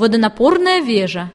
водонапорная вежа.